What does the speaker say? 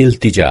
iltija